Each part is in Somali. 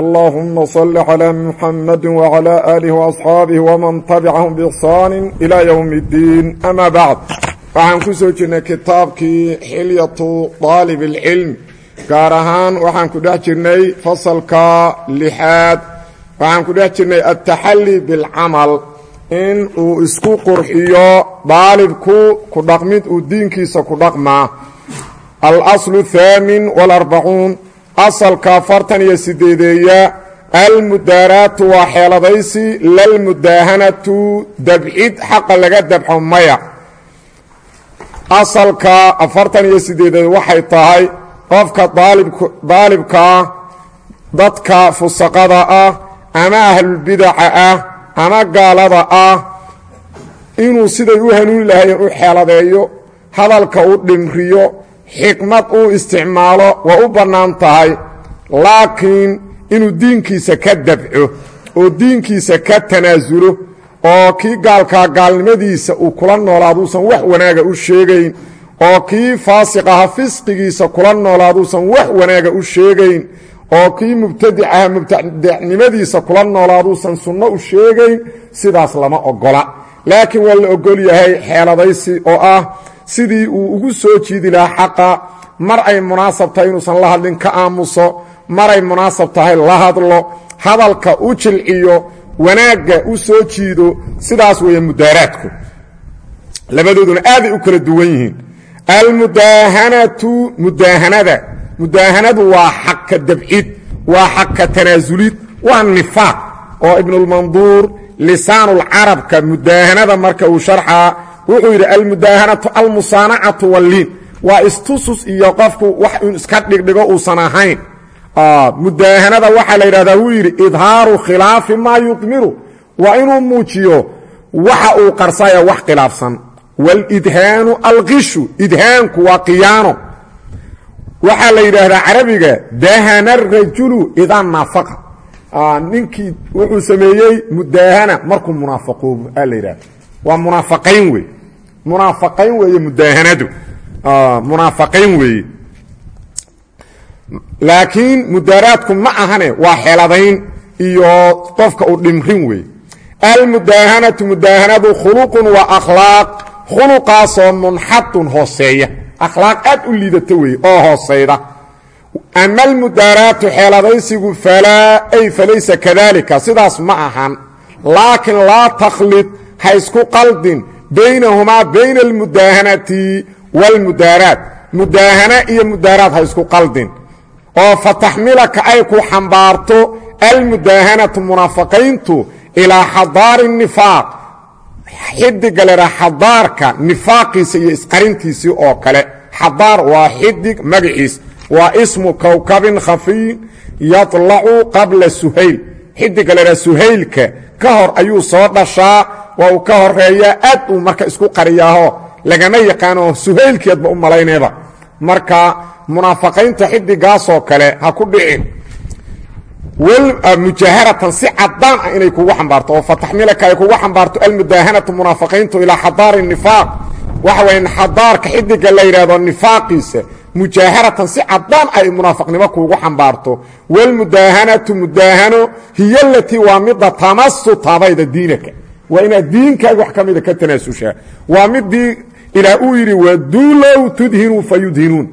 اللهم صل على محمد وعلى آله وأصحاabه ومن تبعهم بإحsaan إلى يوم الدين أmا bعd waxaan ku soo jirnay kitaabkii xilyaةu طaalib الcilm gaar ahaan waxaan ku dhex jirnay fasalka lixaad waxaan ku dhex jirnay التaxalي bاlcamal in uu isku qurxiyo daalibku ku dhaqmid uu diinkiisa ku dhaqmaa alasl الثaamin والarbacuun asalka afartan iyo sideedeeya almudaaraatu waa xeeladaysi lalmudaahanatu dabcid xaqa laga dabxo maya. Asalka afartan iyo sideedeed waxay tahay qofka daalibkaa dadka fusaqada ah ama ahlulbidaca ah ama gaalada ah inuu siday u hanuuni lahayen u xeeladeeyo hadalka u dhimriyo xikmad uu isticmaalo waa u bannaan tahay laakiin inuu diinkiisa ka dabco oo diinkiisa ka tanaasulo oo kii gaalkaa gaalnimadiisa uu kula noolaaduusan wax wanaaga u sheegayn oo kii faasiqaha fisqigiisa kula noolaaduusan wax wanaaga u sheegayn oo kii mubtadicaha mubtadicnimadiisa kula noolaaduusan sunno u sheegayn sidaas lama ogola. Laakiin waa la ogol yahay xeeladaysi oo ah sidii uu ugu soo jiidi lahaa xaqa mar ay munaasab tahay inuusan la hadlin ka aamuso. Maray munaasab tahay la hadlo. Hadalka u jilciyo wanaagga u soo jiido sidaas weeye mudaaraadku. Labadooduna aaday u kala duwan yihiin. Almudaahanatu mudaahanada mudaahanadu waa xagka dabcid waa xagka tanaasulid waa nifaaq. Oo ibnulmanduur lisaanulcarabka mudaahanada marka uu sharxaa wuxuu yidhi almudaahanatu almusaanacatu walliin. Waa istusus iyo wax in iska dhigdhigo uusan ahayn. Mudaahanada waxaa la yidhahdaa wuu yidhi idhaaru khilaafi maa yudmiru waa inuu muujiyo waxa uu qarsaya wax khilaafsan. Wاlidhaanu alqishu idhaanku waa qiyaano. Waxaa la yidhaahdaa carabiga dahana rajulu idaa naafaqa. Ninkii wuxuu sameeyey mudaahana markuu munaafaqoobo aa la yidhahda waa munaafaqayn wey munaafaqayn weeye mudaahanadu. Munaafaqayn weeye. Laakiin mudaaraadku ma ahane waa xeladayn iyo qofka u dhimrin weeye. Almudaahanatu mudaahanadu khuluqun waa akhlaaq. Khuluqaasoo munxadun hooseeya. Akhlaaq aad u liidata weeye oo hoosayda ama almudaaraatu xeeladaysigu falaa ay falaysa kadalika sidaas ma ahan. Laakiin laa takhlid ha isku qaldin baynahumaa bayna almudaahanati wاlmudaaraat mudaahana iyo mudaaraad ha isku qaldin. Oo fataxmilaka ay ku xambaarto almudaahanatu munaafaqayntu ilaa xadaari nifaaq. Xidiga leha xadaarka nifaaqiisa iyo isqarintiisii oo kale. Xadaar waa xidig magaciis. Waa ismu kowkabin khafiyin yaطlacu qabla suhayl. Xidiga leha suhaylka ka hor ayuu soo dhashaa waa uu ka horeeyaa aad uu marka isku qariyaaho. Lagama yaqaano suhaylkeedba u malayneeba marka munaafaqaynta xidigaasoo kale ha ku dhicin mujaharatan si cadaan ah inay kugu xambaarto oo fataxmilaka ay kugu xambaarto almudaahanatu munaafaqayntu ilaa xadaari nifaaq. Waxa waya xadaarka xidiga la yidhahdo nifaaqiisa mujaaharatan si cadaan ay munaafaqnimo kuugu xambaarto. Wlmudaahanatu mudaahano hiy alatii waa mida tamasu taabayda diinaka waa inaad diinkaaga wax ka mida ka tanaasushaa waa midii ilaa uu yidhi wadulow tudhinuu fayudhinuun.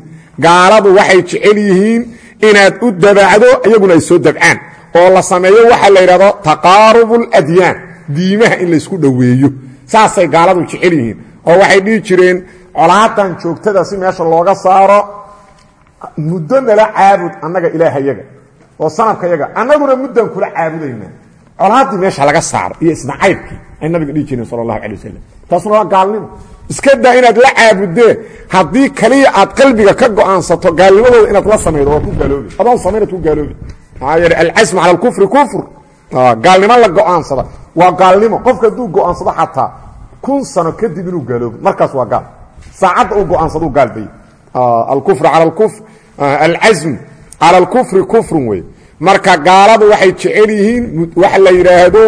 Gaaladu waxay jecel yihiin inaad u dabacdo iyaguna ay soo dabcaan. Oo la sameeyo waxaa la yidhahdo taqaarubu اladyaan diimaha in laysku dhoweeyo. Saasay gaaladu jecel yihiin. Oo waxay dhihi jireen colaadan joogtada si meesha looga saaro muddo nala caabud annaga ilaahayaga oo sanabkayaga annaguna muddan kula caabudaynaa colaaddii meesha laga saaro iyo isnacaybkii ay nabiga dhihi jireen sal اllahu alay wasalam taasuna waa gaalnimo. Iska daa inaad la caabudee haddii kaliya aad qalbiga ka go'aansato gaalnimadooda inaad la samaydo waa ku gaaloobi. Adoon samaynad ku gaaloobi. Maxaa yeele alcasmu cala alkufri kufr. Gaalnimo la go'aansada. Waa gaalnimo. Qofka hadduu go'aansado xataa kun sano kadib inuu gaaloobo markaas waa gaal. Saacadda uu go'aansaduu gaalbay alkufr al kufr alcasm cala alkufri kufrun wey marka gaaladu waxay jecel yihiin waxa la yidhaahdo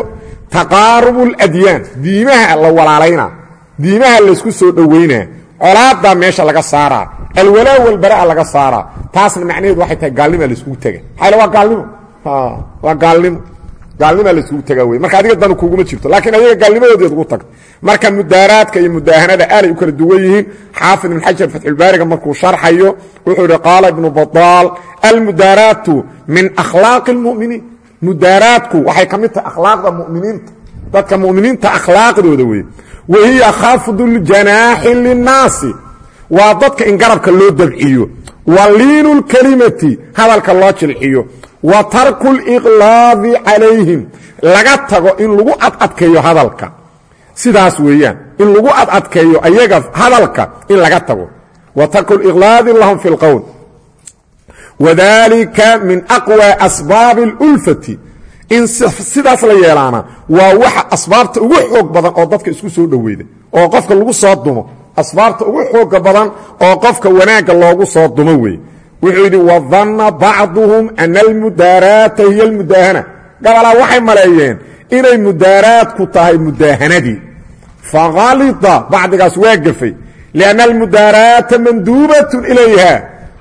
taqaarubu اladyaan diimaha la walaalayna diimaha laysku soo dhowaynaa colaadaa meesha laga saaraa alwalaa walbaraa laga saaraa taasna macnaheedu waxay tahay gaalnimaa laiskugu tega maxaa waa gaalnimo? Waa gaalnimo gaalnimaa laiskugu tegaa wey marka adiga danu kuguma jirto laakiin ayaga gaalnimadoodiad ugu tagta marka mudaaraadka iyo mudaahanada aalay u kala duwan yihiin xaafid ibn xajar fatxulbaariga markuu sharxayo wuxuu yihi qaala ibnu badaal almudaaraatu min akhlaaqi اlmuminiin mudaaraadku waxay ka mid tahay akhlaaqda muminiinta dadka muminiinta akhlaaqdooda wey wa hiya khafdu linnaasi. Waa dadka in garabka loo dabciyo. Wa liinu lkelimati hadalka loo jilxiyo wa tarku liqlaadi calayhim. Laga tago in lagu adadkeeyo hadalka. Sidaas weeyaan in lagu adadkeeyo ayaga hadalka in laga tago. Wa tarku liqlaadi lahum fi lqowl wadalika min aqwى asbaabi اlulfati in sidaas la yeelaana waa waxa asbaabta ugu xoog badan oo dadka isku soo dhoweyda oo qofka lagu soo dumo asbaabta ugu xooga badan oo qofka wanaagga loogu soo dumo wey wuxuu yidhi wadanna bacduhum ana almudaaraata hiy almudaahana. Gabalaa waxay maleeyeen inay mudaaraadku tahay mudaahanadii. Fahalita bacdigaas waa gafay lianna almudaaraata manduubatun ilayha.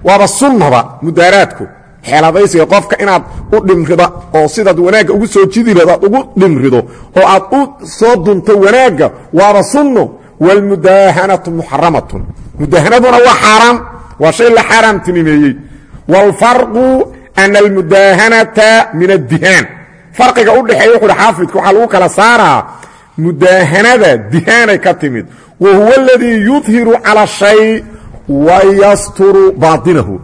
Waaba sunnaba mudaaraadku. Xeeladaysiga qofka inaad u dhimrida oo sidaad wanaagga ugu soo jidilad aad ugu dhimrido oo aad u soo dunto wanaagga waaba sunno wاlmudaahanatu muxaramatun. Mudaahanaduna waa xaaraam waa shay la xaaraamtinimeeyey wاlfarqu ana almudaahanata min addihaan farqiga u dhexeeya wuxu uhi xaafidku waxaa lagu kala saaraa mudaahanada dihaanay ka timid. Wa huwa aladii yudhiru calى shay wayasturu bainahu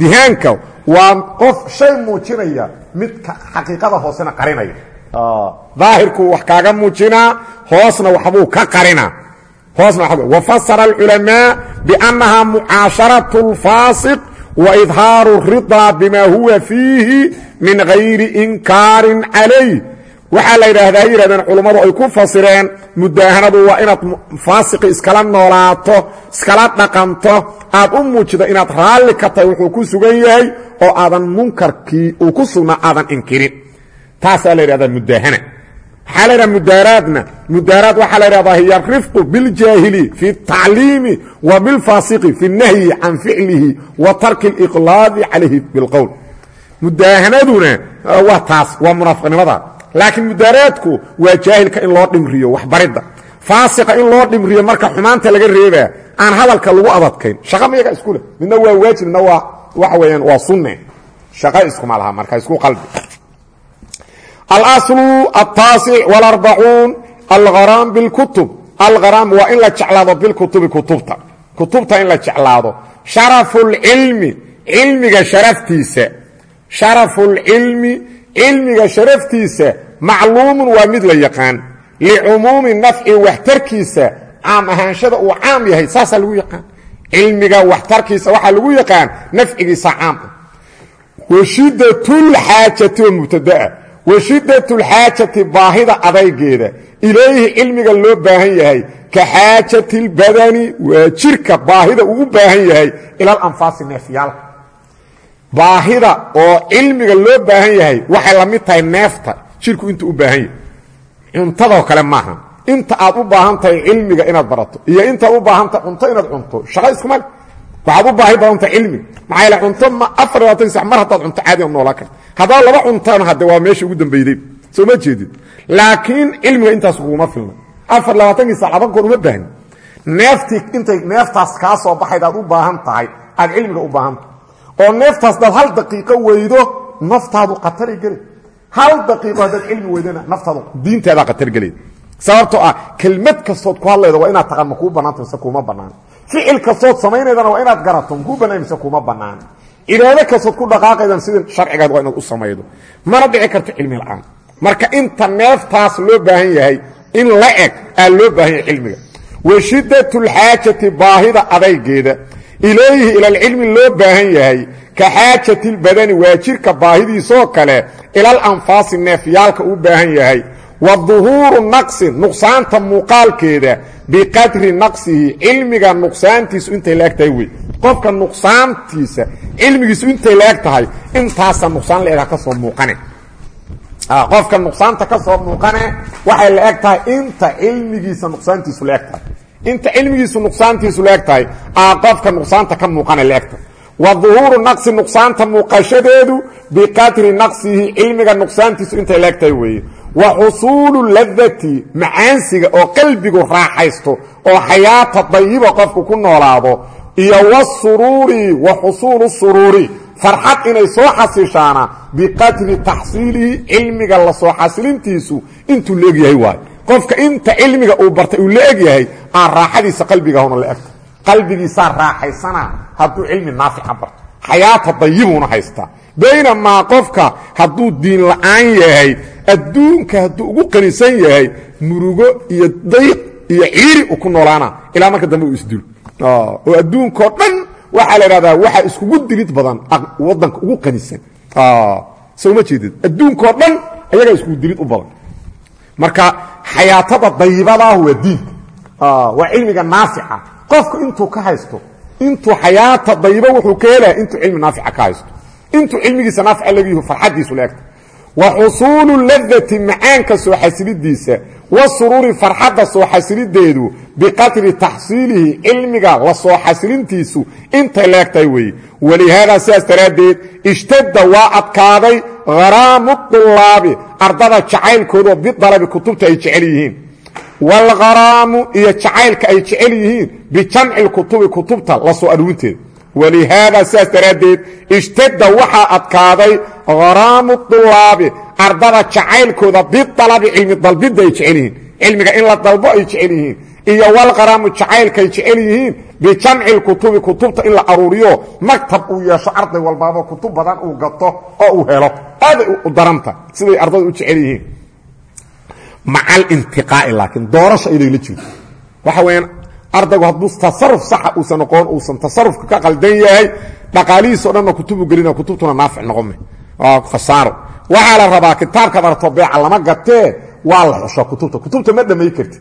dihaanka waa qof shay muujinaya midka xaqiiqada hoosena qarinaya. Daahirkuu wax kaaga muujinaa hoosna waxbuu ka qarina. hoosna wafasara alculamaa biannaha mucaasharaة اlfaasiq waidhaaru الridaa bima huwa fiihi min gayri inkaarin calayh waxaa la yidhaahdaa hay yihahdeen culummadu ay ku fasireen mudaahanadu waa inaad faasiqi iskala noolaato iskala dhaqanto aad u muujido inaad raalli ka tahay wuxuu ku sugan yahay oo aadan munkarkii uu ku sugnaa aadan inkirin taasaa la yidhahdaa mudaahana waxaa la ydhaha mudaaraadna. Mudaaraad waxaa la ydhahdaa hiya rifqu biljaahili fi tacliimi wa bilfaasiqi fi nahyi can ficlihi wa tarki اliqlaadi calayhi bilqowl. Mudaahanaduna ah, waa taas waa munaafiqnimada laakiin mudaaraadku waa jaahilka in loo dhimriyo waxbaridda. Faasiqa in loo dhimriyo marka xumaanta laga reebaa aan hadalka lagu adadkayn. Shaqa miyaga isku leh. Midna waa waajib midna waa waxa weeyaan waa sunne. Shaqa iskuma laha marka isku qalbi alaslu altaasic walarbacuun algharaam bilkutub. Algharaam waa in la jeclaado bilkutubi kutubta. Kutubta in la jeclaado. Sharafu lcilmi cilmiga sharaftiisa. Sharafu lcilmi cilmiga sharaftiisa macluumun waa mid la yaqaan. Licumuumi nafci waxtarkiisa caam ahaanshada uu caam yahay saasaa lagu yaqaan. Cilmiga waxtarkiisa waxaa lagu yaqaan nafcigiisa washidatulxaajati baahida adaygeeda. Ilayhi cilmiga loo baahan yahay. Ka xaajati اlbadani waa jirka baahida uu u baahan yahay ila alanfaasi neefyaalka baahida oo cilmiga loo baahan yahay waxay la tahay neefta jirku intuu u baahan yahay. Cuntadoo kale maaha inta aad u baahan tahay cilmiga inaad barato iyo intaad u baahan tahay cunto inaad cunto shaqa iskuma le waxaad u baahi tahay cilmiga maxaa yaele cunto ma afar labaatan sax mar haddaad cunto caadi laba cuntana hadde waa meesha ugu dambeyday soo ma jeedid laakiin cilmiga intaas kuguma filna. Afar labaatankii sac laba goor uma baahni neeftii neeftaas kaa soo baxayd aad u baahan tahay aad cilmiga u baahan oo neeftaas daad hal daqiiqo weydo naftaadu khatari geli. Hal daqiiqo haddaad cilmi weydana naftaadu diintaadaa khatar gelay sababtoo ah kelmad kastood ku hadlayda waa inaad taqaan ma kuu bannaanta mise kuuma bannaan ficil kastood samaynaydana waa inaad garato makuu bannaan mise kuuma bannaan. Cibaado kastood ku dhaqaaqaydan sida sharcigaad waa inaad u samaydo. Mana dhici karto cilmi la'aan. Marka inta neeftaas loo baahan yahay in la eg aa loo baahan yahay cilmiga. Wa shiddatulxaajati baahida adaygeeda. Ilayhi ilalcilmi loo baahan yahay ka xaajati lbadani waa jirka baahidiisoo kale ilal anfaasi neefyaalka uu baahan yahay wa duhuuru naqsin nuqsaanta muuqaalkeeda biqadri naqsihi cilmiga nuqsaantiisu intay la eg tahay wey. Qofka nuqsaantiisa cilmigiisu intay la eg tahay intaasa nuqsaan la eg ka soo muuqane. Qofka nuqsaanta ka soo muuqane waxay la eg tahay inta cilmigiisa nuqsaantiisu la eg tahay inta cilmigiisu nuqsaantiisu la eg tahay aa qofka nuqsaanta ka muuqana la eg tahay wa duhuuru naqsi nuqsaanta muuqashadeedu wa xusuulu ladati macaansiga oo qalbigu raaxaysto oo xayaata dayiba qofku ku noolaado iyo wasuruuri wa xusuulu suruuri. Farxad inay soo xasishaana biqadri taxsiilihi cilmiga la soo xasilintiisu intuu la egyahay waayo qofka inta cilmiga uu bartay uu la egyahay aan raaxadiisa qalbigahuna la egta. Qalbigiisaa raaxaysana hadduu cilmi naafica barto. Xayaata dayibuuna haystaa baynamaa qofka hadduu diin la'aan yahay adduunka hadduu ugu qanisan yahay murugo iyo dayq iyo ciiri u ku noolaana ilaa marka dambe uu isdilo oo adduunkao dhan waxaa la idhahdaa waxaa iskugu dilid badan wadanka ugu qanisan soo ma jeedid? Adduunkao dhan ayagaa iskugu dilid u badan. Marka xayaatada dayibadaah waa diinka waa cilmiga naafica. Qofku intuu ka haysto intuu xayaata dayiba wuxuu ka helaya intuu cilmi naafica ka haysto intuu cilmigiisa naafica lagiyaho farxadiisu laegta wa xusuulu ladati macaanka soo xasilidiisa wa suruuri farxadda soo xasilideedu biqadri taxsiilihi cilmiga la soo xasilintiisu intay leegtahay weeye. Walihaadaa sidaas daraaddeed ishtadda waa adkaaday haraamu dulaabi ardada jacaylkoodo bidalabi kutubta ay jecel yihiin. Waalgharaamu iyo jacaylka ay jecel yihiin bijamci lkutubi kutubta la soo walihaada sidaas daraaddeed ishtadda waxaa adkaaday haraamu dulaabi ardada jacaylkooda bidalabi cilmi dalbidda ay jecel yihiin cilmiga in la dalbo ay jecel yihiin iyo walqaraamu jacaylka ay jecel yihiin bijamci lkutubi kutubta in la aruuriyo maktab uu yeesho arday walbaaba kutub badan uu gato oo uu helo aaday u daranta siday ardada u jecel yihiin maca ardaygu hadduu tasaruf saxa uusan noqon uusan tasarufka ka qaldan yahay dhaqaalihiisao dhanna kutubu gelina kutubtuna naafic noqome khasaaro. Waxaa la rabaa kitaabkaad aragto beeca lama gatee waa la xushaa kutubta. Kutubta ma dhamay kartid.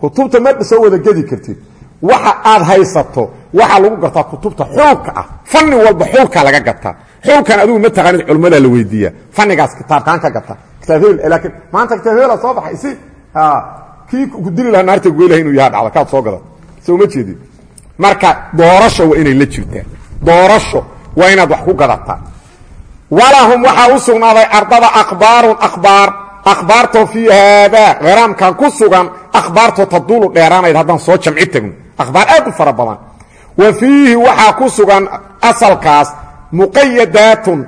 Kutubta ma soo wada gedi kartid. Waxa aad haysato waxaa lagu gartaa kutubta xuulka ah. Fanni walba xuulkaa laga gataa. Xuulkan adigu ma taqaanid culmadaa la weydiiya. Fannigaas kitaabkaan ka gata. Kitaab hebel laakiin maanta kitaab hebela soo baxay. Isi kii ku dili lahaa naarta goylaha inuu yaha dhacda kaad soo gada soo ma jeedid marka doorasho waa inay la jirtaa doorasho waa inaad wax ku gadataa walahum waxaa u sugnaaday ardada akhbaarun akhbaar. Akhbaartoo fii haadaa kharaamkan ku sugan akhbaartoo taduulu dheeraanayd haddaan soo jamci tagno. Akhbaar aad u fara badan. Wa fiihi waxaa ku sugan asalkaas muqayadaatun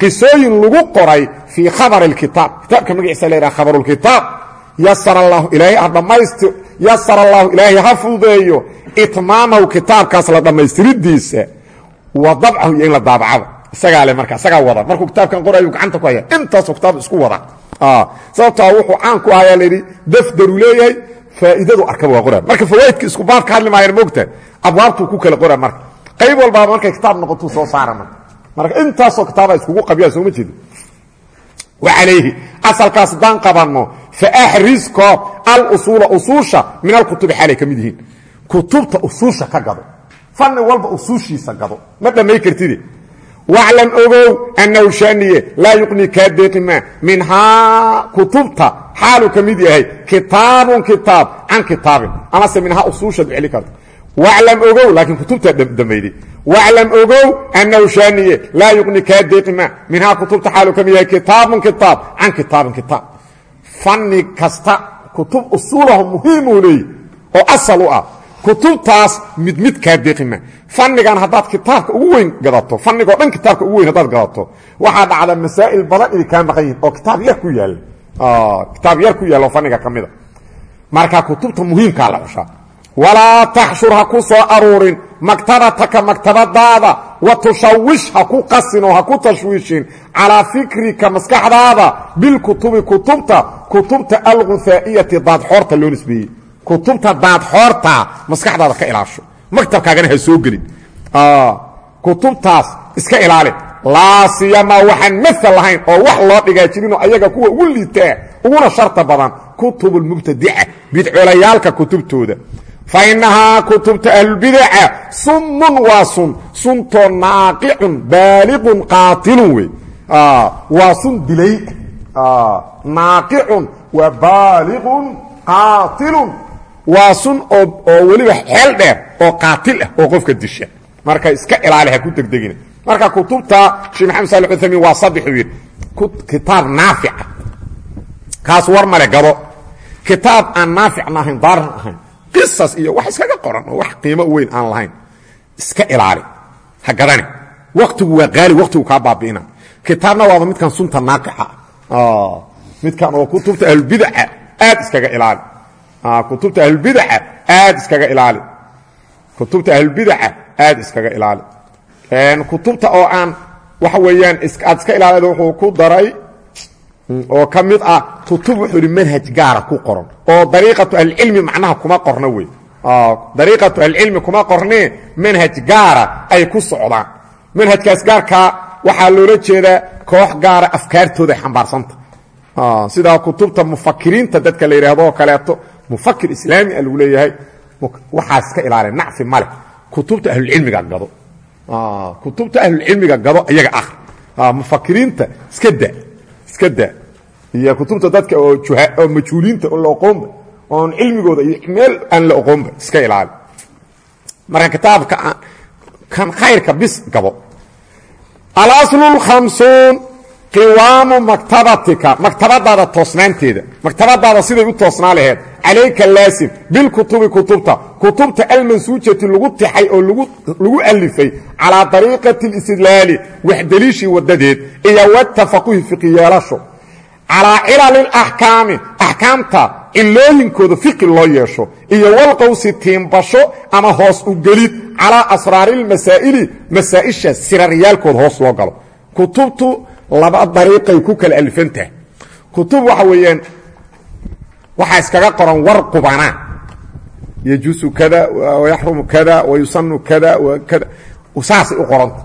qisooyin lagu qoray fii khabar اkitaab kitaabka magaciisa la yhaha khabarulkitaab yasar allahu ilaahay ha dhammaysti yasar allahu ilaahay ha fududeeyo. Itmaamahu kitaabkaas la dhammaystiridiisa. Wa dabcahu iyo in la daabacada isagaa le marka isagaa wada. Markuu kitaabkan qorayu gacanta ku haya intaasoo kitaab isku wada. Sababtaa wuxuu caan ku ahayaa layidhi dafdaru leeyahay faa'iidadu arkaba waa qoraa marka fawaaidka isku baab ka hadli maayaan moogta abwaabtuu ku kala qoraa marka. Qayb walbaaba markay kitaab noqotuu soo saara marka. Marka intaasoo kitaaba iskugu qabyaa sooma jeedo wacalayhi asalkaas haddaan qabanno faaxris koob alusuula usuusha min alkutubi xaalay ka mid yihiin kutubta usuusha ka gado fanni walba usuushiisa gado ma dhammay kartide waclam ogow annahu shaniye laa yuqni kaa deeqima minhaa kutubta xaaluu ka mid yahay kitaabun kitaab can kitaabin amase minhaa usuushaad celi karta waclam ogow laakiin kutubtaa dambayday waclam ogow annahu shaniye laa yuqni kaa deeqima minhaa kutubta fanni kasta kutub usuulahu muhiimuu leeyi oo asal u ah. Kutubtaas mid mid kaa deeqima fannigan haddaad kitaabka ugu weyn gadato fanigoo dhan kitaabka ugu weyn haddaad gadato waxaa dhacda masaa'il badan inay kaa maqan yihiin oo kitaab yar ku yaalla kitaab yar ku yaalla oo fanniga ka mida marka kutubta muhiimkaa la xushaa walaa taxshur ha ku soo aruurin. Maktabataka maktabadaada wa tushawish ha ku qasin oo ha ku tashwiishin. Calaa fikrika maskaxdaada bilkutubi kutubta kutubta alghuthaa'iyati daadxoorta loo nisbeeyey. Kutubta daadxoorta maskaxdaada ka ilaasho. Maktabkaagana ha soo gelin. Kutubtaas iska ilaali laa siyamaa waxaan maal lahayn oo wax loo dhigaa jirinoo ayaga kuwa ugu liitaa uguna sharta badan kutubulmubtadica bidcolayaalka kutubtooda fa innahaa kutubta ahlulbidaca summun waa sun suntoo naaqicun baaliqun qaatilun wey waa sun dilay naaqicun waa baaliqun qaatilun waa sun oo weliba xeel dheer oo qaatil ah oo qofka disha marka iska ilaali ha ku degdegina marka kutubta sheekh maxamed salih uthaymin waa saddexuu yidhi kitaab naafica kaas war male gado kitaab aan naaficna ahayn daaran ahayn qisas iyo wax iskaga qoran oo wax qiimo weyn aan lahayn iska ilaali. Ha gadani waktigu waa qaali waktigu kaa baabi'ina. Kitaabna waaba midkan sunta naaqixa. Midkan oo kutubta ahlulbidaca aad iskaga ilaali. Kutubta ahlulbidaca aad iskaga ilaali. Kutubta ahlulbidaca aad iskaga ilaali. Kutubta oo aan waxa weeyaan aad iska ilaalida wuxuu ku daray oo ka mid ah kutub wuxuu ihi manhaj gaara ku qoran oo dariiqatu ahlicilmi macnaha kuma qorna wey dariiqatu ahlicilmi kuma qornee manhaj gaara ay ku socdaan. Manhajkaas gaarkaa waxaa loola jeedaa koox gaara afkaartooda ay xambaarsanta sida kutubta mufakiriinta dadka la yidhaahdo oo kaleeto mufakir islaami a lagu leeyahay waxaa iska ilaali nacfi male kutubta ahlulcilmiga gado. Kutubta ahlulcilmiga gado iyaga ah mufakiriinta iska da iska da iyo kutubta dadka oo oo majhuuliinta oo la oqoonba oon iyo meel aan la iska ilaali. Marka kitaabka kan khayrka bis gabo. Alaslu lkhamsuun qiwaamu maktabatika maktabadaada toosnaanteeda maktabadaada siday u toosnaa laheed calayka laasim bilkutubi kutubta kutubta almansuujati lagu tixay oo lagu alifay calaa dariiqati اlistidlaali waxdeliishii wadadeed iyo watafaquhi fiqiyeelasho calaa cilali اlaxkaami axkaamta cilooyinkooda fiqi loo yeesho iyo walqowsi tiimbasho ama hoos u gelid calaa asraari اlmasaa'ili masaa'isha siraryaalkooda hoos loo galo kutubtu laba dariiqay ku kala alifantahay kutub waxa weeyaan waxaa iskaga qoran war qubanaa yajuusu kada wayaxrumu kada wayusanu kada kada. Saasay u qoranta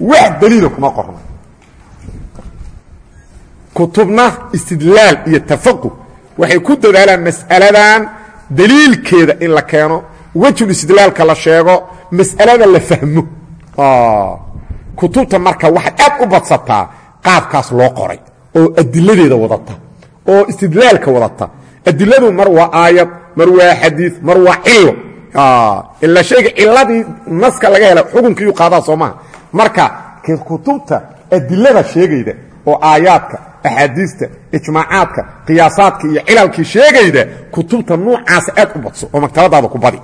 wax daliila kuma qorna kutubna istidlaal iyo tafaquh waxay ku dadaalaan mas'aladan daliilkeeda in la keeno wejul istidlaalka la sheego mas'alada la fahmo kutubta marka waxaad aad u badsataa qaabkaas loo qoray oo adiladeeda wadata oo istidlaalka wadata. Adiladu mar waa aayad mar waa xadiid mar waa cilo ila shayga ciladii naska laga hela xukunkiiyu qaadaa soo maha marka kutubta adilada sheegayda oo aayaadka axaadiista ijmaacaadka qiyaasaadka iyo cilalkii sheegayda kutubta nuucaasa aad u badso oo maktabadaada ku badi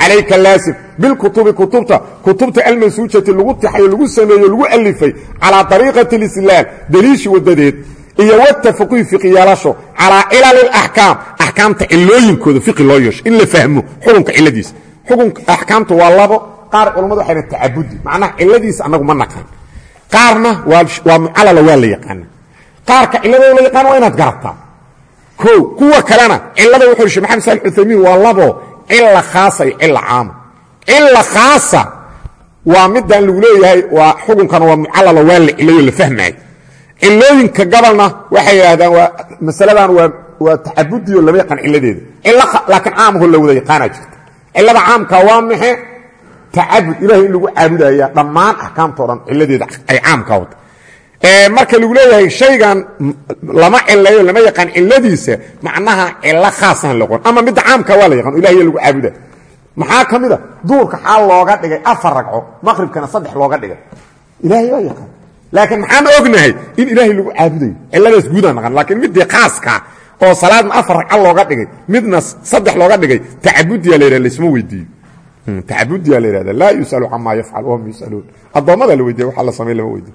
calayka laasim bilkutubi kutubta kutubta almansuujati lagu tixayo lagu sameeyo lagu alifay calaa dariiqati اlislaal daliishi wadadeed iyo watafaquhi fiqiyalasho calaa cilali اlaxkaam axkaamta cilooyinkooda fiqi loo yeesho in la fahmo xukunka ciladiisa xukunka axkaamta waa labo qaar culammadu waxayna tacabudi macnaha ciladiisa annagu ma naqaan qaarna waa mucalala waa la yaqaana qaarka ciladooda la yaqaan waa inaad garataa o kuwa kalena cilada wuxuu hi shee maxamed saali uthaymiin waa labo cila khaasa iyo cila caama. Cila khaasa waa midaan lagu leeyahay waa xukunkana waa mucalala waa la cilayo la fahmaayo cilooyinka gabalna waxay yidhahdaan waa masaladan waa waa tacabudiyo lama yaqaan ciladeeda laakiin caamho la wada yaqaanaa jirta. Cilada caamka waa maxe tacabud ilahay in lagu caabudaya dhammaan axkaamtao dhan ciladeeda ay caamka wata marka lagu leeyahay shaygan lama cilayo lama yaqaan ciladiisa macnaha cilo khaasan loqon ama midda caamka waa la yaqaan ilahiy lagu caabuda. Maxaa ka mid a duurka xaal looga dhigay afar ragco maqribkana saddex looga dhigay. Ilahay waa yaqaan. Laakiin maxaan ognahay in ilaahay lagu caabudayo ciladaas guudaan naqan. Laakiin midii khaaska oo salaadna afar ragco looga dhigay midna saddex looga dhigay tacabudiya la yidhah laysma weydiiyo. Tacabudiya la yidhahda laa yusalu camaa yafcal wahum yusaluun. Addoommada la weydiya waxa la samay lama weydiyo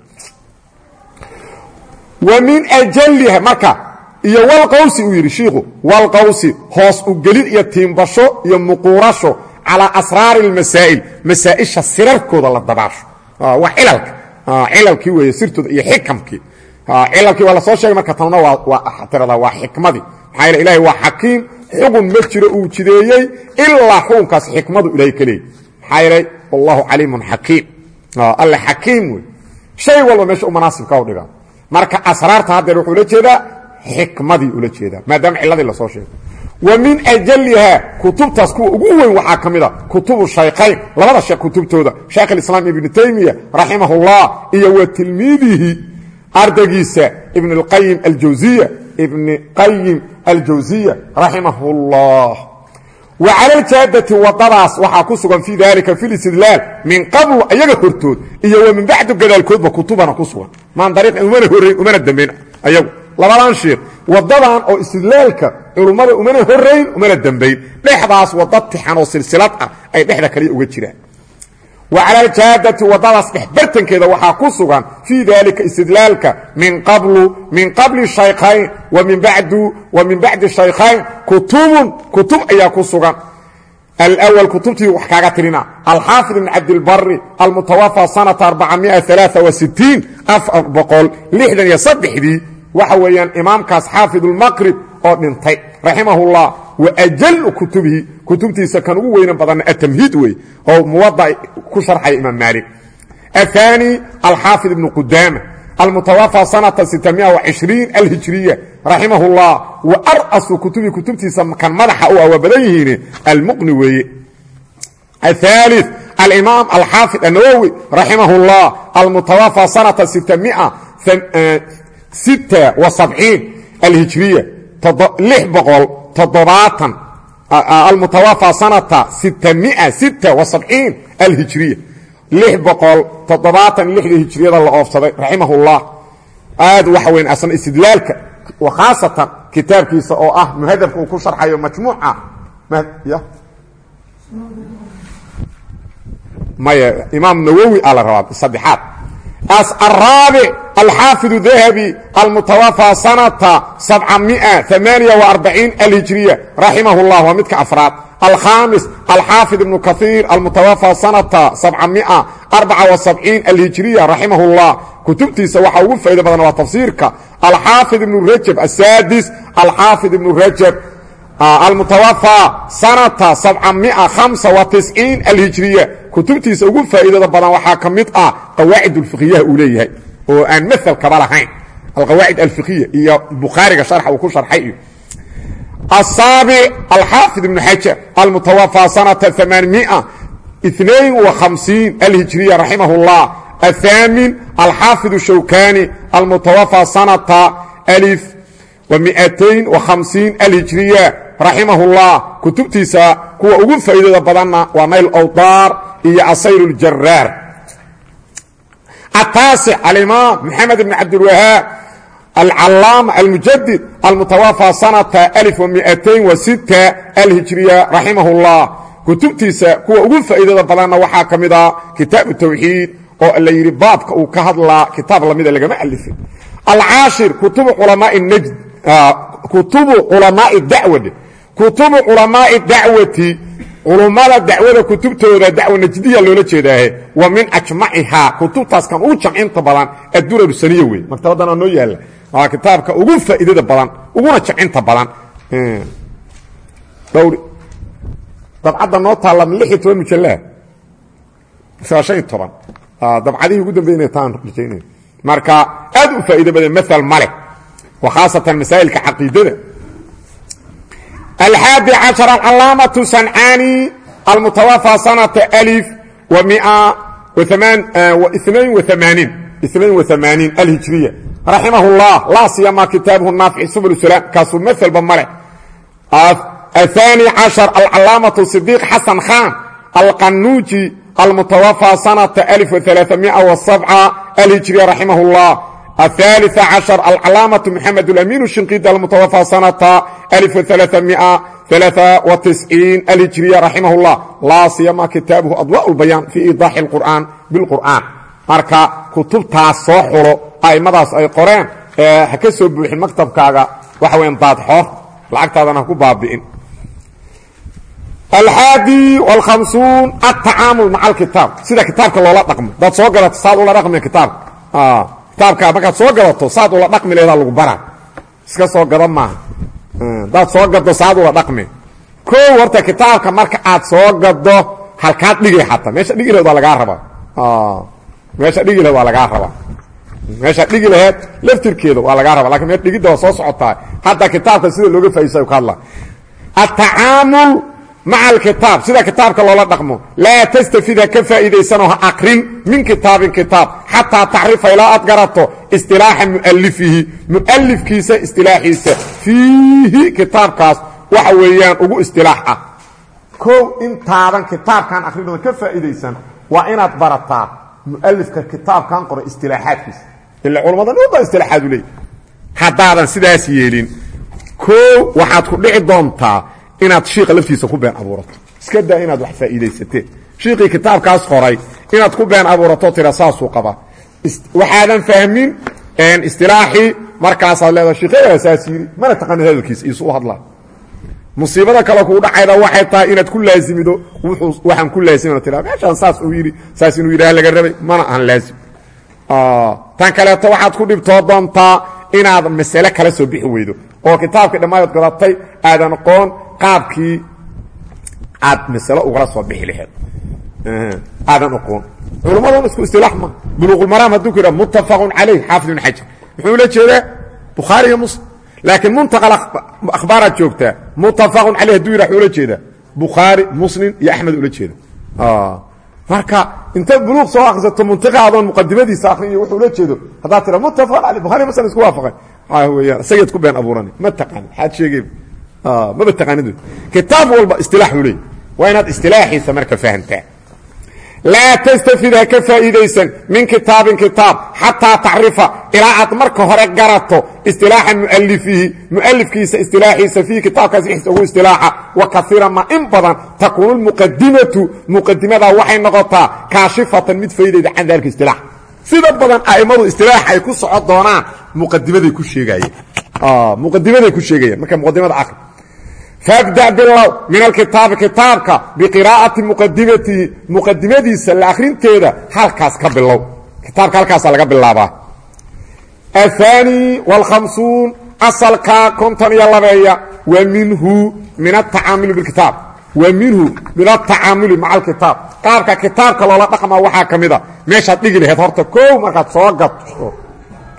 wa min ajaliha marka iyo walqawsi uu yidhi shiikhu walqawsi hoos u gelid iyo tiimbasho iyo muquurasho calaa asraari اlmasaa'il masaa'isha sirarkooda la dabaasho. Waa cilalka. Cilalkii weeye sirtooda iyo xikamkii. Cilalkii waa la soo sheegay marka tanna waa tirada waa xikmadii. Maxaa yeele ilahay waa xakiim xugun ma jiro uu jideeyey ilaa xukunkaas xikmadu ilahay ka leeyay. Maxaa yeelay wallahu caliimun xakiim. Alle xakiim wey shay walba meesha u manaasibka u dhigaa marka asraarta haddeer wuxuu ula jeedaa xikmadii ula jeedaa maadaama cilladii la soo sheegay. Wa min ajalihaa kutubtaas kuwa ugu weyn waxaa ka mid a kutubu shaykhayn labada sheekh kutubtooda shaykh alislaam ibnu taymiya raximahullah iyo wa tilmiidihi ardaygiisa ibn اlqayim aljawsiya ibni qayim aljawsiya raximahullah wa cala aljaadati wadadaas waxaa ku sugan fii dalika fi listidlaal min qablu ayaga hortood iyo wa min bacdu gadaalkoodba kutubana ku sugan. Maan dariiqan umana horrayn umana dambayn ayagu. Labadan sheekh wadadan oo istidlaalka culummada umana horrayn umana dambayn dhexdaas wada tixan oo silsilad ah ay dhexda kaliya uga jiraan wa cala aljaadati wadadaas dhexbartankeeda waxaa ku sugan fii dalika istidlaalka min qablu min qabli shaykhayn wa min badu wa min bacdi shaykhayn kutubun kutub ayaa ku sugan alأwl kutubtii wax kaaga tirina alxaafid ibn cabdilbari almutawafى sanata dii waxa weeyaan imaamkaas xaafid اlmaqrib oo dhintay raximah اllah wajalu kutubihi kutubtiisa kan ugu weynan badanna atamhiid wey oo muwada ku sharxaya imaam maalik aلثanي alxaafid ibn qudama almutawafى sanata alhijriya raximah اllah waar'asu kutubii kutubtiisa kan madaxa u ah waa badan yihiin almuqni weeye aلثالث alimaam alxaafid الnawowi raximah اllah almutawafى sanata alhijriya toddobaatan almutawafى sanata alhijriya. Lix boqol toddobaatan lixdii hijriyada la oofsaday raximah اllah aad waxa weyn asna istidlaalka khaasatan kitaabkiisa oo ah muhadabka uu ku sharxayo majmuuca maya imaam nawowi aa la rabaa الرابع الحافظ الذهبي المتوفى سنة الهجرية رحمه الله waa midka أفراad الخامس الحافظ بن كثير المتوفى سنة الهجرية رحمه الله kutubtiisa waxa ugu faa'ido badan waa tafsiirka الحافظ بن رجب السادس الحافظ بن رجب المتوفى سنة الهجرية kutubtiisa ugu faa'iidada badan waxaa ka mid ah qawaacid اlfiqhiyaha uu leeyahay oo aan mael kaba lahayn alqawaacid alfiqhiya iyo bukhaariga sharxa uu ku sharxay iyo الsaabic alxaafid ibn xajar almutawafى sanaةa alhijriya raximah اllah aلثaamin alxaafid shawkani almutawafى sanaةa alhijriya raximah اllah kutubtiisa kuwa ugu faa'iidada badanna waa nayl awdaar iyo asayr اljaraar ataasix alimaam maxamed ibn cabdilwahaab alcalaama almujadid almutawafaa sanata alhijriya raximah اllah kutubtiisa kuwa ugu faa'iidada badanna waxaa ka mid ah a kitaabu tawxiid oo la yidhi baabka uu ka hadlaa kitaab lamida ah lagama alifin. Alcaashir kutubu culamaai najd kutubu culamaai dacwad kutubu culamaai dacwati culummada dacwada kutubtooda dacwo najdiya loola jeedaahe wa min ajmacihaa kutubtaas kan ugu jamcinta badan addurar saniya wey maktabadana noo yaalla waa kitaabka ugu faa'iidada badan uguna jamcinta badan. Dhowr dabcadda noo taalla lix iyo toban mujallaha waa toban. Dabcadihii ugu dambeynaya taan rajaynaya marka aad u faa'iido badan maal male wa khaasatan الحادي عشر العلامة سنعاني المتوفى سنة ألف ومئة وثمان واثنين وثمانين اثنين وثمانين الهجرية رحمه الله لا سيما كتابه النافع سبل السلام كاسو مثل بمرع الثاني عشر العلامة الصديق حسن خان القنوجي المتوفى سنة ألف وثلاثمائة والسبعة الهجرية رحمه الله الثالث عشر العلامة محمد الأمين الشنقيد المتوفى سنة الهجرية رحمه الله لا سيما كتابه أضواء البيان في إيضاح القرآن بالقرآن marka kutubtaas soo xulo aimadaas ay qoreen ha ka soo buuxin maktabkaaga waxa weyan daadxoor lacagtaadana ha ku baabi'in alxaadi wاlhamsuun altacaamul maca alkitaab sida kitaabka loola dhaqmo daad soo gadato saad ula dhaqmi kitaabka kitaabka markaad soo gadato saad ula dhaqmi leedaa lagu bara iska soo gada maaha. Daad soo gado saad ula dhaqmi. Koo horta kitaabka marka aad soo gado halkaad dhigay xataa meesha dhigi lahed waa lagaa rabaa. Meesha dhigi lahed waa lagaa rabaa. Meeshaa dhigi laheed laftirkeeda waa lagaa raba laakiin mee dhigidda waa soo socotaa. Hadda kitaabka sida looga faaidaysa ka hadla. Atacaamul maca alkitaab sida kitaabka loola dhaqmo. Laa tastafid ha ka faa'iidaysanoo ha akrin min kitaabin kitaab. Xataa tacrifa ilaa aad garato istilaaxa mu'alifihi mu'alifkiisa istilaaxiisa. Fiihi kitaabkaas waxa weeyaan ugu istilaax ah. Kow intaadan kitaabkan akrinooda ka faa'iidaysan waa inaad barataa mu'alifka kitaabkan qoray istilaaxaadkiisa. Ila culammadan uba istilaaxaadu leey haddaadan sidaas yeelin koo waxaad ku dhici doontaa inaad shiika laftiisa ku been abuurato. Iska daa inaad wax faa'iidaysateen shiikii kitaabkaas qoray inaad ku been abuurato tira saasuu qaba. Waxaadan fahmin istilaaxii markaasaad leedaha shiikhayaa saas yidhi mana taqaanid hadalkiisa iisu u hadlaa musiibada kale kuu dhacayda waxay tahay inaad ku laazimido waxaan ku laazimana tira. Meeshaan saas uu yidhi saas inuu yidhaha laga rabay mana aan laazim tan kaleeto waxaad ku dhibtoo doontaa inaad masale kala soo bixi weydo. Oo kitaabkii dhammaayad gadatay aadan aqoon qaabkii aad masalo ugala soo bixi laheed. Aadan aqoon culummadan isku istilaax ma. Buluuqulmaraam hadduu ku yidhaha muttafaqun calayh xaafid ibn xajar. Muxuu ula jeedaa? Bukhaari iyo muslim. Laakiin muntaqal akhbaaraad joogtaa muttafaqun caleyh haduu yidhah ula jeedaa. Bukhaari muslim iyo axmed ula jeeda marka inta buluuq soo akrisato muntiqa adoon muqadimadiisa akrin iyo wuxuu ula jeedo haddaad tira muttafaqan caleyh bukhari muslim isku waafaqay waxaa weeyaan isageed ku been abuurani. Ma taqaanid xaad sheegay maba taqaanid kitaab walba istilaaxuu leey waa inaad istilaaxiisa marka fahamtaa. Laa tastafid ha ka faa'iidaysan min kitaabin kitaab xataa tacrifa ilaa aad marka hore garato istilaaxa mualifihi mualifkiisa istilaaxiisa fiihi kitaabkaas wixiisa ugu istilaaxa wa kaiira ma in badan takuunu muqadimatu muqadimada waxay noqotaa kaashifatan mid faydayda can dalika istilaax sida badan a'immadu istilaax ay ku soco doonaan muqadimaday ku sheegayeen. Muqadimaday ku sheegayeen. Marka muqadimada akri fabda bilow min alkitaabi kitaabka biqiraa'ati muqadimatihi muqadimadiisa la akhrinteeda halkaas ka bilow. Kitaabka halkaasa laga bilaabaa. Ahaani wاlkhamsuun asalka konton iyo labeeya wa minhu min atacaamuli bikitaab wa minhu min atacaamuli maca alkitaab. Qaabka kitaabka loola dhaqmaa waxaa ka mida meeshaad dhigi lahayd horta kow markaad soo gato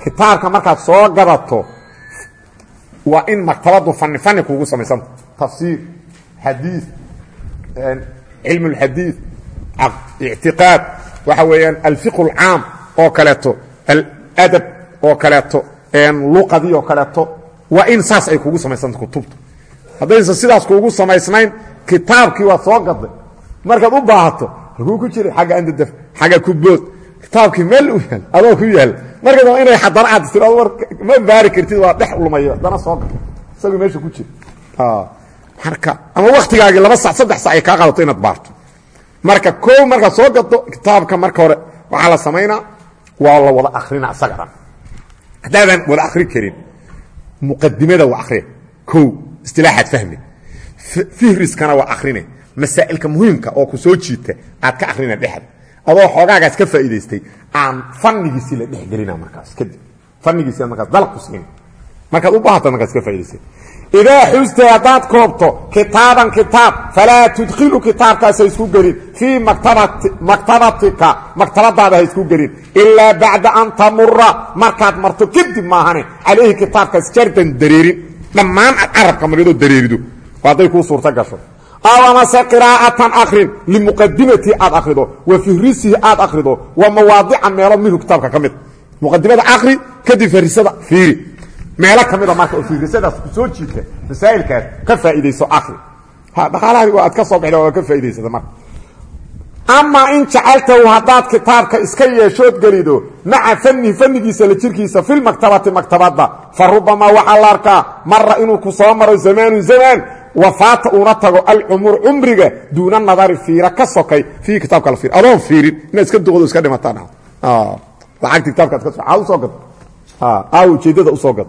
kitaabka markaad soo gadato waa in maktabadu fani fani kuugu samaysanta tafsiir xadii cilm اlxadiiث ictiqaad waxa weeyaan alfiq اlcaam oo kaleeto aladab oo kaleeto luqadii oo kaleeto waa in saas ay kuugu samaysanta kutubta haddaysan sidaas kuugu samaysnayn kitaabkii waad soo gaday markaad u baahato halkuu ku jiray xagga andadaf xagga kubood kitaabkii meel u yaal adoo ku yaal markaas waa inay haddana aad tira war ma baari kartid waa dhex lumayo haddana soo gad isagoo meesha ku jira marka ama waktigaagii laba sac saddex sac ay kaa qaadato inaad baarto. Marka koo markaad soo gado kitaabka marka hore waxaa la samaynaa waa la wada akrina isagana haddaadan wada akri karin. Muqadimada waa akriya ko istilaaxaad fahmi. Fihriskana waa akrine masaa'ilka muhiimka oo ku soo jiita aad ka akrina dhexda. Adoo xoogaagaas ka faa'iidaystay aan fannigiisii la dhexgelina markaas kadib. Fannigiisi markaas dalku siin. Markaad u baahata markaas ka faa'idaystay idaa xusta haddaad koobto kitaaban kitaab. Falaa tudkhilu kitaabkaas ha isku gelin. Fii maktabatika maktabadaada ha isku gelin. Ilaa bacda an tamura markaad marto kadib maahane calayhi kitaabkaas jardan dareerin. Dhammaan aad carabka maridoo dareerido. Hadday kuu suurta gasho. Aw amase qiraa'atan akrin limuqadimati aad akrido wa fihrisihi aad akrido wa mawaadica meelo minhu kitaabka ka mid. Muqadimada akri kadib fahrisada fiiri meelo ka mida marka oo fiirisadaas ku soo jiita masaa'ilkaas ka faa'iidayso akri dhaqaalahadi aad ka soo baxda waa ka faa'idaysata marka. Amaa in jacaltahu haddaad kitaabka iska yeeshood gelido maca fanihi fanigiisa la jirkiisa filmaktabati maktabadda fa rubamaa waxaa la arkaa mara inuu ku soo maro zamaanu zamaan wafaata uuna tago alcumur cumriga duuna nadari fiira ka sokay fiihi kitaabka la fiir adoon fiirin inaad iska duqdo iska dhimataa dha lacagti kitaabkaad ka aa u soo gad. Aa ujeeddada u soo gad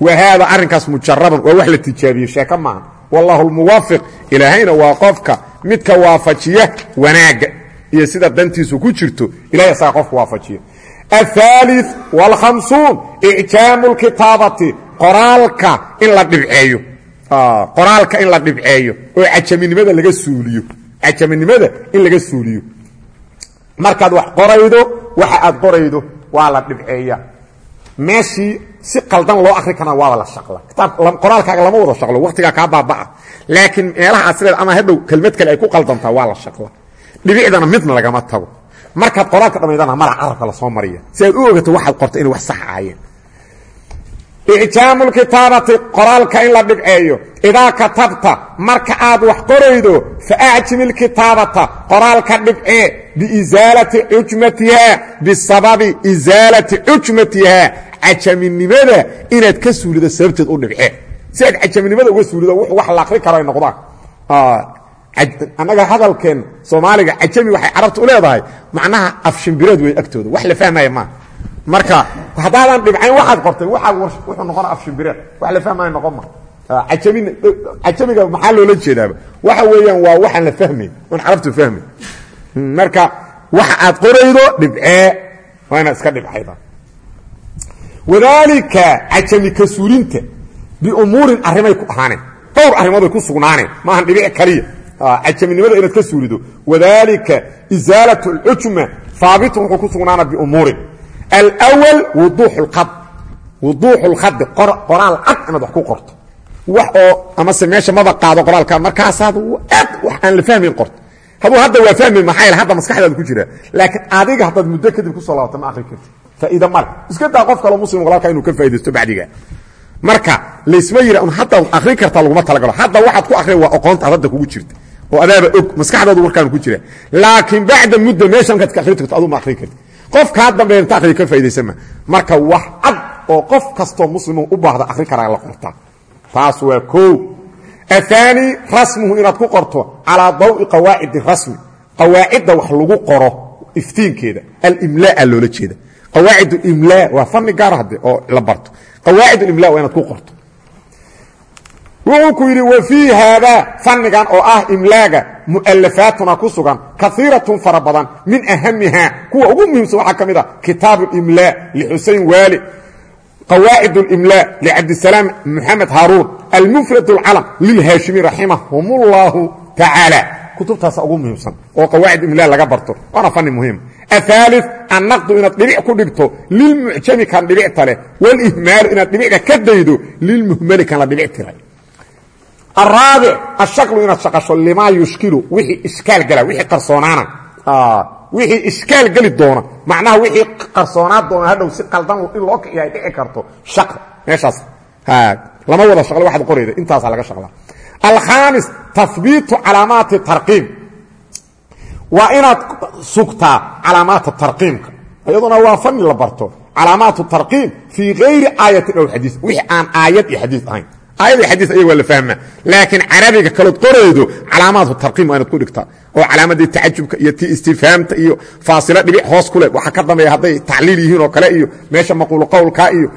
wa haada arrinkaas mujaraban waa wax la tijaabiyey sheeko maaha wallahu lmuwaafiq ilaahayna waa qofka midka waafajiya wanaagga iyo sida dantiisu ku jirto ilahay asaga qofka waafajiya aلثالث والhamsuun icjaamu اlkitaabati qoraalka in la dhibceeyo qoraalka in la dhibceeyo oo cajaminimada laga suuliyo cajaminimada in laga suuliyo markaad wax qoraydo waxa aad qoraydo waa la dhibceeya meeshii si qaldan loo akri karana waaba la kitaab qoraalkaaga lama wada shaqlo waqtigaa kaa baabaa laakiin meelaha asleed ama hadhow kelmad kale ay ku qaldantaa waa la shaqla. Dhibicdana midna lagama tago. Markaad qoraalka dhamaydana mara carabka la soo mariya. Si aad u ogato waxaad qorta inay wax sax ahaayeen. Icjaamu lkitaabati qoraalka in la dhibceeyo idaa katabta marka aad wax qoraydo faacjim ilkitaabata qoraalka dhibcee biisaalati cujmatihaa bisababi isaalati cujmatihaa cajaminimada inaad ka suulido sababteed u dhibcee si aad cajaminimada uga suulido wax la akri karo ay noqdaan annaga hadalkeen soomaaliga cajami waxay carabta u leedahay macnaha afshimbireed wey agtooda. Wax la fahmaya maa marka haddaadan dhibcayn waxaad qortay waa wuxuu noqona afshimbireed wax la fahmaya noqon ma. Ajami cajamiga maxaa loola jeedaaba? Waxa weeyaan waa waxaan la fahmayn oon carabtu fahmayn. Marka waxa aad qoraydo dhibcee waa inaad iska dhibcayda wadaalika cajami ka suulinta biumuurin arrimay ku ahaaneen dhowr arrimooday ku sugnaaneen. Ma ahan dhibic kaliya. Ah, Cajaminimada inaad ka suulido. Wadaalika isaalatu alcujma haabitun wuxuu ku sugnaana biumuurin. Alwal wuduuxu lad wuduuxu lkhadi qoraal cad inaad wax ku qorto. Wax oo amase meesha maba qaado qoraalkaa markaasaad ad wax aan la fahmayn qorto. Hadduu hadda waa fahmay maxaa yeel hadda maskaxdaada ku jira. Laakiin adiga haddaad muddo kadib ku soo laabata ma akhri karti faa'iida male iska daa qof kaloo muslim walaalka inuu ka faa'idaysto bacdiga marka laysma yira un hadda akri kartaa laguma talagalo hadda waxaad ku akriya waa oqoonta ad hadda kugu jirta oo adaaba og maskaxdoodu warkaan ku jira laakiin bacda mudda meesha markaad ka akri tagto aduu ma akri karti qof kaa dambeeya inta akriya ka faa'idaysama marka wax cad oo qof kastoo muslimo u baahda akri karaa la qortaa taas waa koow ahaani rasmuhu inaad ku qorto calaa dawi qawaacidi rasmi qawaacidda wax lagu qoro iftiinkeeda alimlaa loola jeeda qawaacid imlaa waa fani gaar hadde oo la barto qawaacid imla waa inaad ku qorto wuxuu ku yidhi wa fii haada fannigan oo ah imlaaga mu'alafaatuna ku sugan kaiiratun fara badan min ahamihaa kuwa ugu muhiimsan waxaa ka mid a kitaabu imlaa lixusein waali qawaacid اlimlaa licabdisalaam moxamed haaruun almufrad اlcalam lilhaashimi raximahum اllahu tacaala kutubtaasa ugu muhiimsan oo qawaacid imlaa laga barto waana fani muhiim aali annaqdu inaad dhibic ku dhigto lilmucjami kan dhibicta leh walihmaalu inaad dhibicda ka daydo lilmuhmali kan la dhibic tiray araabic ashaqlu inaad shaqasho limaa yushkilu wixii ishkaal gala wixii qarsoonaana wixii ishkaal geli doona macnaha wixii qarsoonaa doona hadhow si qaldan in loo kiciyo ay dhici karto shaqa meeshaas lama wada shaqlo waxad qorayda intaasaa laga shaqlaa alkhaamis tahbiitu calaamaati tarqiim waa inaad sugtaa calaamaata tarqiimka. Iyaduna waa fani la barto. Calaamaatu tarqiim fii hayri aayatin ow xadiis. Wixii aan aayad iyo xadiis ahayn. Aayad iyo xadiis ayaga waa la fahmaa laakiin carabiga kalood qoraydo calaamaatu tarqiim waa inaad ku dhigtaa. Oo calaamadii tacajubka iyo tii istifhaamta iyo faasilo dhibic hoos ku leh. Waxa ka dambeeya hadday tacliil yihiin oo kale iyo meesha maquulu qowlka iyo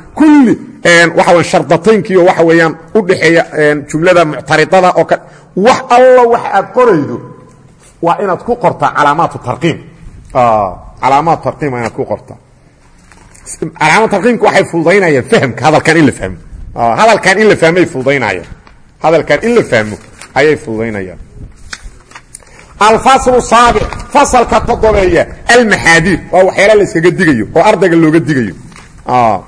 waa inaad ku qortaa calaamaatu tariim calaamaat tariim waa inaad ku qortaa. Calaamaat tariimka waxay fududaynayaan fahmka hadalkan in la fahmo. Hadalkan in la fahmoay fududaynayaan. Hadalkan in la fahmo ayay fududaynayaan. Alfaslu saabic fasalka todobeeya almaxaadiir waa waxyaala la yskaga digayo oo ardayga looga digayo.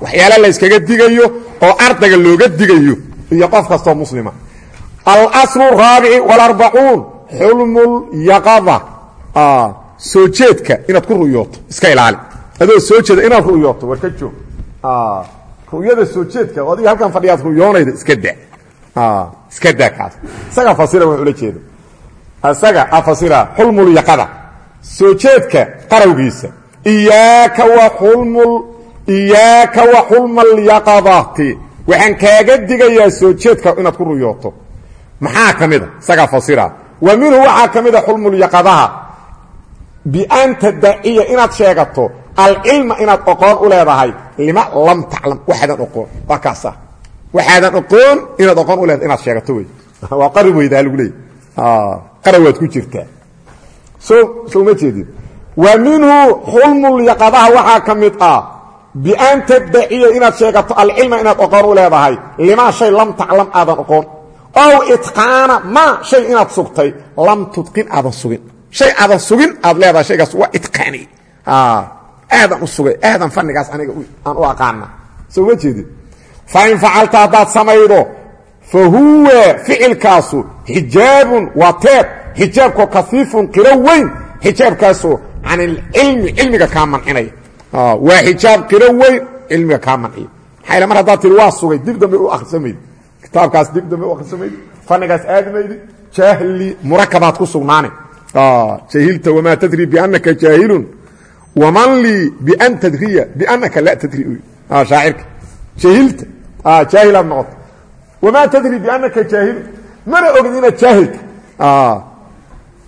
Waxyaala la yskaga digayo oo ardayga looga digayo iyo qof kastoo muslima. Alaslu raabici walarbacuun xulmulyaqada soo jeedka inaad ku ruyooto iska ilaali. Adoo soo jeeda inaad ruyooto war ka joog. Ruyada soo jeedka oo adiga halkan fadhiyaad ruyoonayda iska da iska daa kaas. Isaga fasira wax ula jeeda isaga afasira xulmulyaqada soo jeedka qarawgiisa iyaaka wa xulmul iyaaka wa xulmalyaqadati waxaan kaaga digayaa soo jeedka inaad ku ruyooto. Maxaa ka mida isagaa fasira wa minhu waxaa ka mida xulmulyaqadaha. Bian tadaciya inaad sheegato alcilma inaad oqoon u leedahay lima lam taclam waxaadan oqoon waa kaasa. Waxaadan oqoon inaad oqoon u leedahay inaad sheegato wey. Waa qari weydaa lagu leeyay qara waad ku jirtaa so soo ma jeedid wa minhu xulmulyaqadaha waxaa ka mid ah bian tadaciya inaad sheegato alcilma inaad oqoon u leedahay limaa shay lam taclam aadan oqoon ow itqaana ma shay inaad sugtay lam tudqin aadan sugin. Shay aadan sugin aad leedahay shaygaas waa itqaani. Aadan u sugay aadan fannigaas aniga aan u aqaana soo ma jeedid fain facalta haddaad samaydo fa huwa ficilkaasu xijaabun waa teeb xijaabkoo kafiifun qiro weyn xijaabkaasoo can ilcilmi cilmiga kaa mancinaya waa xijaab qiro weyn cilmiga kaa manciya maxaa mar haddaad tiri waa sugay dib dambe u akhrisamaydi kitaabkaas dib dambe akhrisamaydi fannigaas aadimaydi jaahli murakabaad ku sugnaane. Jahilta wamaa tadri biannaka jaahilun waman lii bian tadriya biannaka laa tadri shaacirka. Jahilta. Jaahilaad noqota wamaa tadri biannaka jaahilun mana ogid inaad jaahilta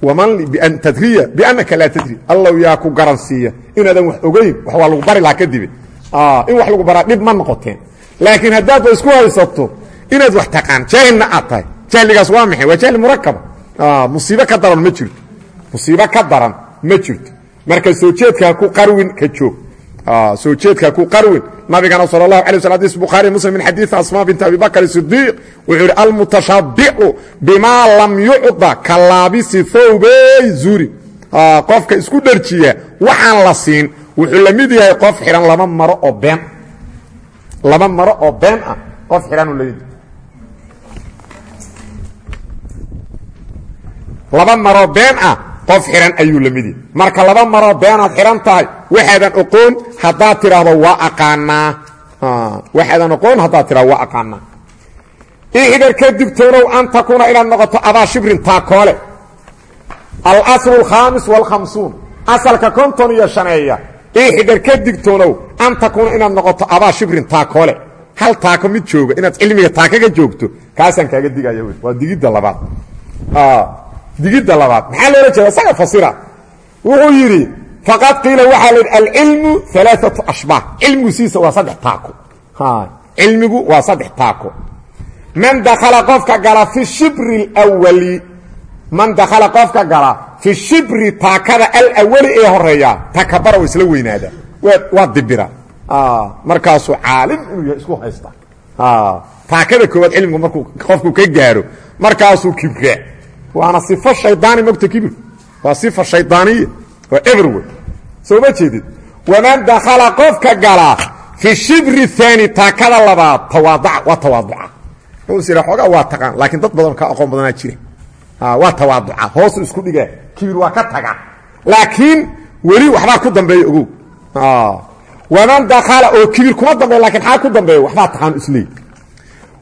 waman lii bian tadriya biannaka laa tadri allow yaa ku garansiiya inaadan wax ogeyn wax waa lagu bari lahaa kadibe in wax lagu baraa dhib ma noqoteen. Laakiin haddaadba isku haysato inaad wax taqaan jaahilna aad tahay. Jahligaas waa maxay? Waa jahli murakaba musiibo ka daran ma jirto. Musiibo ka daran ma jirto. Marka soo jeedkaa ku qarwin ka joog. Soo jeedkaa ku qarwin. Nabigana sal اlahu alay sl adis bukhaari muslim min xadiiث asma bint abi bakr sidiiq wuxuu yidhi almutashabicu bimaa lam yucda ka laabisi thowbey zuri qofka isku dherjiya waxaan la siin wuxuu la mid yahay qof xidhan laba maro oo been. Laba maro oo been ah qof xidhan u laydi laba maroo been ah qof xidhan ayuu la mid yahay marka laba maroo beenaad xidhan tahay waxaadan oqoon haddaad tidhaahdo waa aqaanaa. Waxaadan oqoon haddaad tidhahdo waa aqaanaa. Ixdar ka digtoonow an takuuna inaad noqoto adaa shibrin taakoole alaslu alkhaamis waalkhamsuun asalka konton iyo shaneeya. Ixdar ka digtoonow an takuuna inaad noqoto adaa shibrin taakoole hal taako mid jooga inaad cilmiga taakaga joogto kaasaan kaaga digaya waa digidda labaad digidda labaad. Maxaa loola jeeda isaga fasira. Wuxuu yidhi faqad qiila waxaa la yidhi alcilmu alaaatu ashbaah cilmigu siisa waa saddex taako. Cilmigu waa saddex taako. Man dakhala qofka gala fi shibri اlwali man dakhala qofka gala fi shibri taakada alawali ee horreeya takabara isla weynaada. Waa dibira. Markaasuu caalim isku haysta. Taakada koowaad cilmigu markuu qofku ka gaaro markaasuu kibraa waana sifo shaydaani mogta kibir. Waa sifa shaydaaniya waa everyway soo ma jeedid waman dakhala qofka galaa fi shibri aani taakada labaad waa tawaaduca sira xoogaa waa taqaan laakiin dad badan ka aqoon badanaa jira waa tawaaduca hoosu isku dhigaa kibir waa ka taga. Laakiin weli waxbaa ku dambeeya ogow. Waman dakhala oo kibir kuma dambeey lakiin xaa ku dambeeya waxbaa taqaan isleey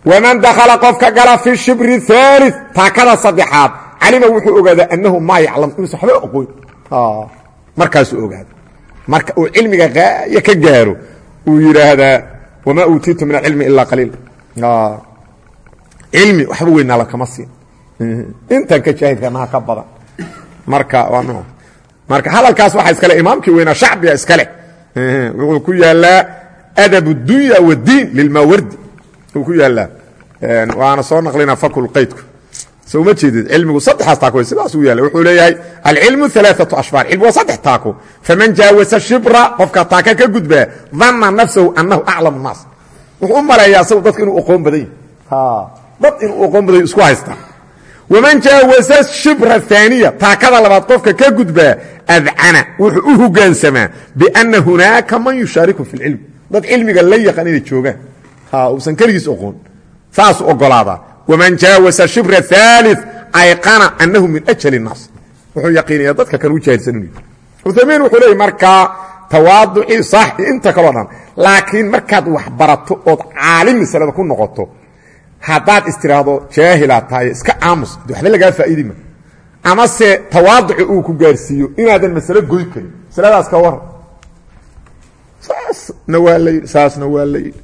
waman dakhala qofka gala fi shibri aali taakada saddexaad calima wuxuu ogaadaa anahu maa yaclam inuusan waxba oqoyn markaasuu ogaada marka uu cilmiga gaaya ka gaaro uu yidhaahdaa wamaa uutiitu min alcilmi ilaa qaliil. Cilmi waxba weynaa lakama siin. Intan ka jaahidka naha ka badan. Marka marka hadalkaas waxaa iskale imaamkii weynaa shacbiga iskale wuxuu ku yaalaa adab اdunya wاdiin lilmawardi uu ku yaalaa waana soo naqlinaa fakul soma jeeded cilmigu saddexaas taako sidaasuu yaalla wuxuu leeyahay alcilmu alaaatu ashfaar. Cilmigu waa saddex taako faman jaawasa shibra qofka taaka ka gudbaa danna nafsahu annahu aclam naas. Wuxuu u maleeyaa isagu dadka inuu aqoon badan yahy dad inuu aqoon badan isku haysta. Waman jaawasa shibra aaniya taakada labaad qofka ka gudbaa adcana wuxuu u hogaansamaa bianna hunaaka man yushaariku fi lcilm. Dad cilmiga la yaqaan inay joogaan. Uusan keligiis oqoon saasuu ogolaadaa wman jaawasa shibra aali ayqana anahu min ajl nas wuxuu yaqiinaya dadka kan u jaahilsan uaymiin wuxuu leey markaa tawaaducii sax inta kaloo dhan laakiin markaad wax barato ood caalim masalada ku noqoto haddaad istiraahdo jaahilaa tahay iska aamus waxba lagaa faa'iidima amase tawaaduci uu ku gaarsiiyo inaadan masalo goyn karin masaladaas ka waran saasna waa la yidhi saasna waa la yidhi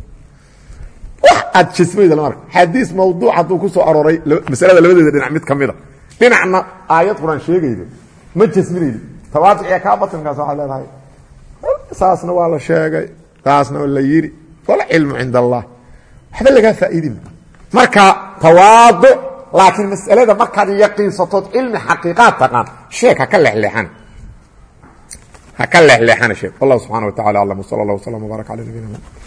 wax aad jismayda lama arka xadiis mawduuc hadduu ku soo arooray masalada labadeeda dhinac mid ka mida dhinacna aayad qur'aan sheegaydo ma jasminaydo tawaaduciya kaa batinkaas waxaad leedahay. Saasna waa la sheegay saasna waa la yidhi. Walcilmu cinda allah waxba lagaa faa'iidima marka tawaaduc laakiin masalada markaad yaqiinsatood cilmi xaqiiqaad taqaan sheeg haka leexleexana haka leexleexana sheeg wallahu subxana wa tacala aclam wsala allah wslam wbaarak cala nabiyina mxamed